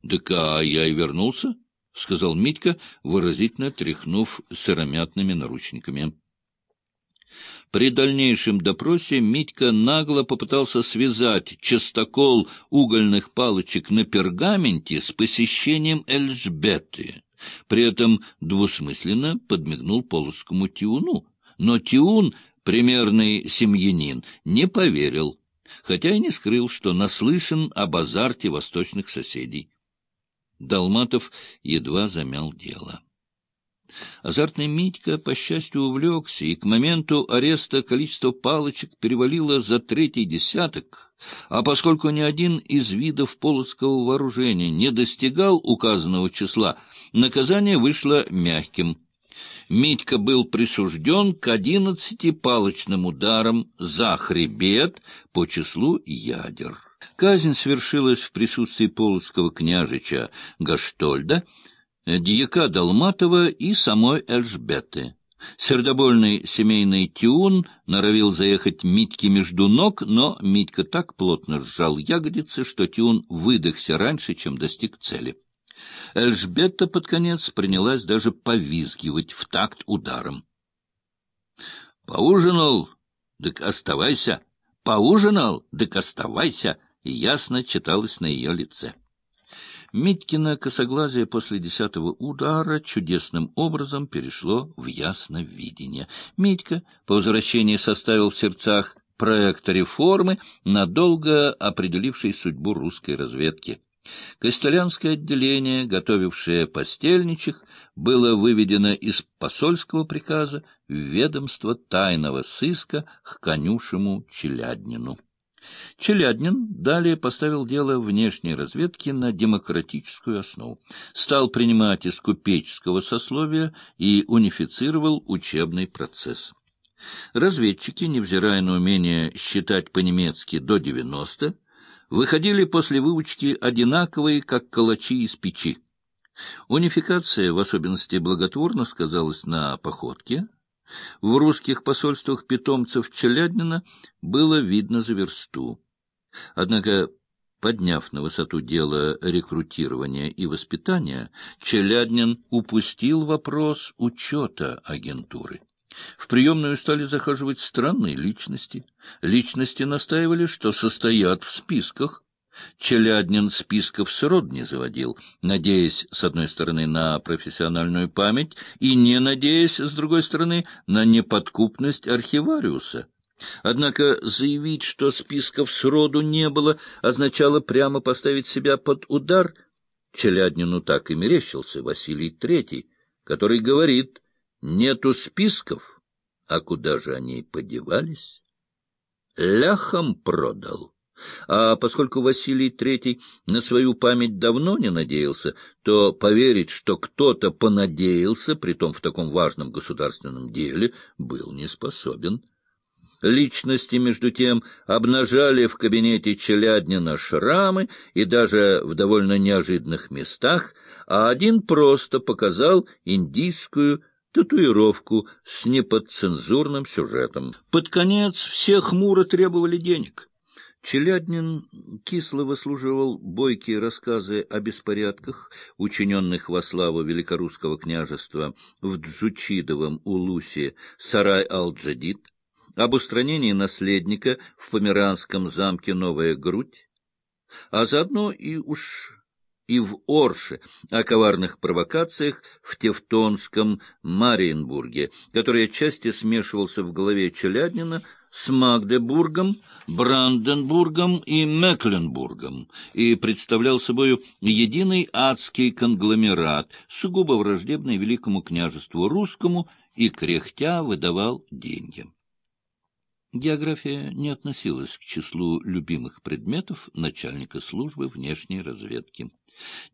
— Так а я и вернулся, — сказал Митька, выразительно тряхнув сыромятными наручниками. При дальнейшем допросе Митька нагло попытался связать частокол угольных палочек на пергаменте с посещением Эльжбеты. При этом двусмысленно подмигнул полоцкому Тиуну. Но Тиун, примерный семьянин, не поверил, хотя и не скрыл, что наслышан об азарте восточных соседей. Долматов едва замял дело. Азартный Митька, по счастью, увлекся, и к моменту ареста количество палочек перевалило за третий десяток, а поскольку ни один из видов полоцкого вооружения не достигал указанного числа, наказание вышло мягким. Митька был присужден к одиннадцати палочным ударам за хребет по числу ядер. Казнь свершилась в присутствии полоцкого княжича Гаштольда, дьяка Долматова и самой Эльжбеты. Сердобольный семейный тюн норовил заехать Митьке между ног, но Митька так плотно сжал ягодицы, что тюн выдохся раньше, чем достиг цели. Эльжбета под конец принялась даже повизгивать в такт ударом. — Поужинал? Так оставайся! Поужинал? Так оставайся! И ясно читалось на ее лице. Митькино косоглазие после десятого удара чудесным образом перешло в ясновидение. Митька по возвращении составил в сердцах проект реформы, надолго определивший судьбу русской разведки. Костелянское отделение, готовившее постельничих, было выведено из посольского приказа в ведомство тайного сыска к конюшему Челяднину. Челяднин далее поставил дело внешней разведки на демократическую основу, стал принимать из купеческого сословия и унифицировал учебный процесс. Разведчики, невзирая на умение считать по-немецки до 90, выходили после выучки одинаковые, как калачи из печи. Унификация в особенности благотворно сказалась на походке, в русских посольствах питомцев Челяднина было видно за версту. Однако, подняв на высоту дело рекрутирования и воспитания, Челяднин упустил вопрос учета агентуры. В приемную стали захаживать странные личности. Личности настаивали, что состоят в списках, Челяднин списков срод не заводил, надеясь, с одной стороны, на профессиональную память и не надеясь, с другой стороны, на неподкупность архивариуса. Однако заявить, что списков сроду не было, означало прямо поставить себя под удар. Челяднину так и мерещился Василий Третий, который говорит «нету списков, а куда же они подевались?» Ляхом продал. А поскольку Василий Третий на свою память давно не надеялся, то поверить, что кто-то понадеялся, притом в таком важном государственном деле, был не способен. Личности, между тем, обнажали в кабинете Челяднина шрамы и даже в довольно неожиданных местах, а один просто показал индийскую татуировку с неподцензурным сюжетом. Под конец все хмуро требовали денег. Челяднин кисло выслуживал бойкие рассказы о беспорядках, учиненных во славу великорусского княжества в Джучидовом Улусе Сарай-Ал-Джадид, об устранении наследника в Померанском замке Новая Грудь, а заодно и уж и в Орше о коварных провокациях в Тевтонском Мариенбурге, который отчасти смешивался в голове Челяднина с Магдебургом, Бранденбургом и Мекленбургом и представлял собою единый адский конгломерат, сугубо враждебный великому княжеству русскому, и кряхтя выдавал деньги. География не относилась к числу любимых предметов начальника службы внешней разведки.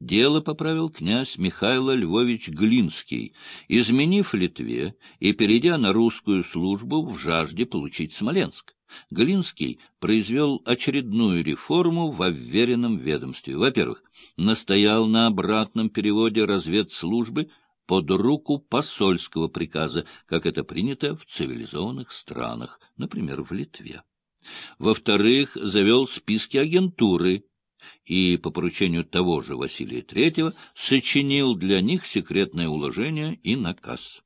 Дело поправил князь Михаил Львович Глинский, изменив Литве и перейдя на русскую службу в жажде получить Смоленск. Глинский произвел очередную реформу в уверенном ведомстве. Во-первых, настоял на обратном переводе разведслужбы под руку посольского приказа, как это принято в цивилизованных странах, например, в Литве. Во-вторых, завел списки агентуры, и по поручению того же Василия Третьего сочинил для них секретное уложение и наказ.